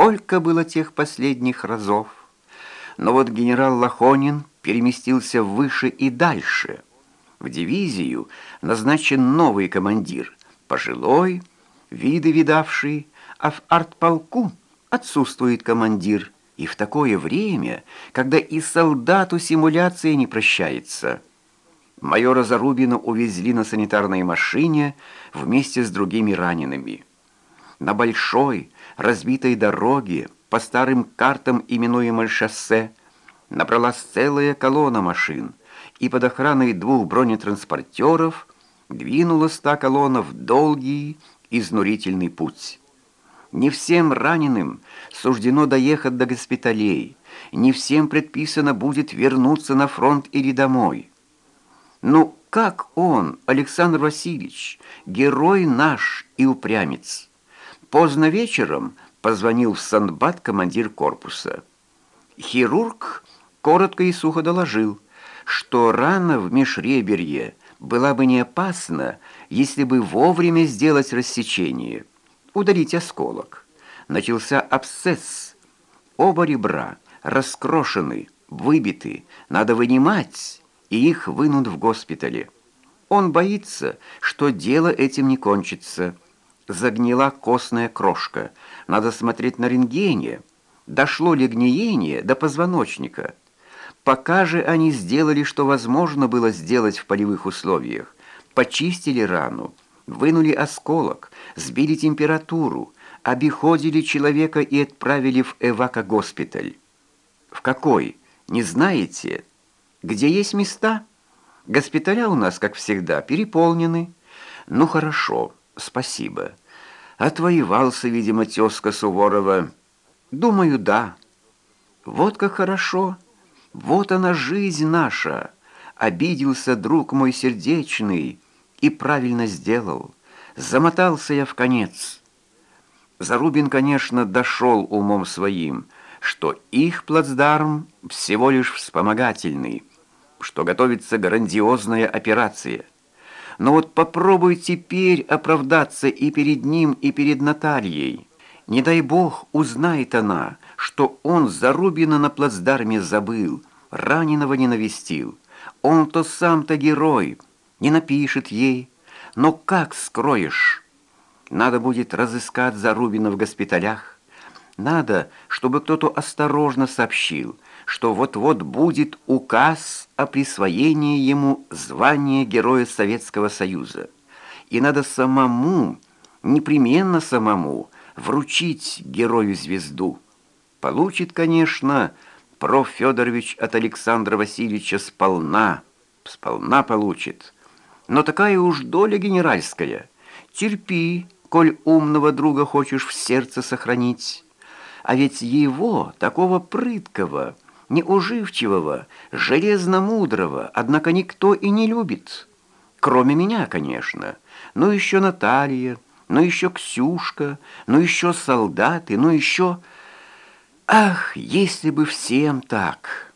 сколько было тех последних разов. Но вот генерал Лохонин переместился выше и дальше. В дивизию назначен новый командир, пожилой, виды видавший, а в артполку отсутствует командир. И в такое время, когда и солдату симуляция не прощается. Майора Зарубина увезли на санитарной машине вместе с другими ранеными. На большой, разбитой дороге, по старым картам именуемой шоссе, набралась целая колонна машин, и под охраной двух бронетранспортеров двинулась та колонна в долгий, изнурительный путь. Не всем раненым суждено доехать до госпиталей, не всем предписано будет вернуться на фронт или домой. Ну, как он, Александр Васильевич, герой наш и упрямец? Поздно вечером позвонил в Санбат командир корпуса. Хирург коротко и сухо доложил, что рана в межреберье была бы не опасна, если бы вовремя сделать рассечение, удалить осколок. Начался абсцесс. Оба ребра раскрошены, выбиты, надо вынимать, и их вынут в госпитале. Он боится, что дело этим не кончится. Загнила костная крошка. Надо смотреть на рентгене. Дошло ли гниение до позвоночника? Пока же они сделали, что возможно было сделать в полевых условиях. Почистили рану, вынули осколок, сбили температуру, обиходили человека и отправили в эвакогоспиталь. В какой? Не знаете? Где есть места? Госпиталя у нас, как всегда, переполнены. Ну, хорошо, спасибо. Отвоевался, видимо, тезка Суворова. Думаю, да. Вот как хорошо. Вот она жизнь наша. Обиделся друг мой сердечный и правильно сделал. Замотался я в конец. Зарубин, конечно, дошел умом своим, что их плацдарм всего лишь вспомогательный, что готовится грандиозная операция. Но вот попробуй теперь оправдаться и перед ним, и перед Натальей. Не дай бог, узнает она, что он Зарубина на плацдарме забыл, раненого не навестил. Он-то сам-то герой, не напишет ей. Но как скроешь? Надо будет разыскать Зарубина в госпиталях. Надо, чтобы кто-то осторожно сообщил – что вот-вот будет указ о присвоении ему звания Героя Советского Союза. И надо самому, непременно самому, вручить герою звезду. Получит, конечно, проф. Федорович от Александра Васильевича сполна, сполна получит. Но такая уж доля генеральская. Терпи, коль умного друга хочешь в сердце сохранить. А ведь его, такого прыткого, неуживчивого, железно-мудрого, однако никто и не любит. Кроме меня, конечно. Ну еще Наталья, ну еще Ксюшка, ну еще солдаты, ну еще... Ах, если бы всем так!»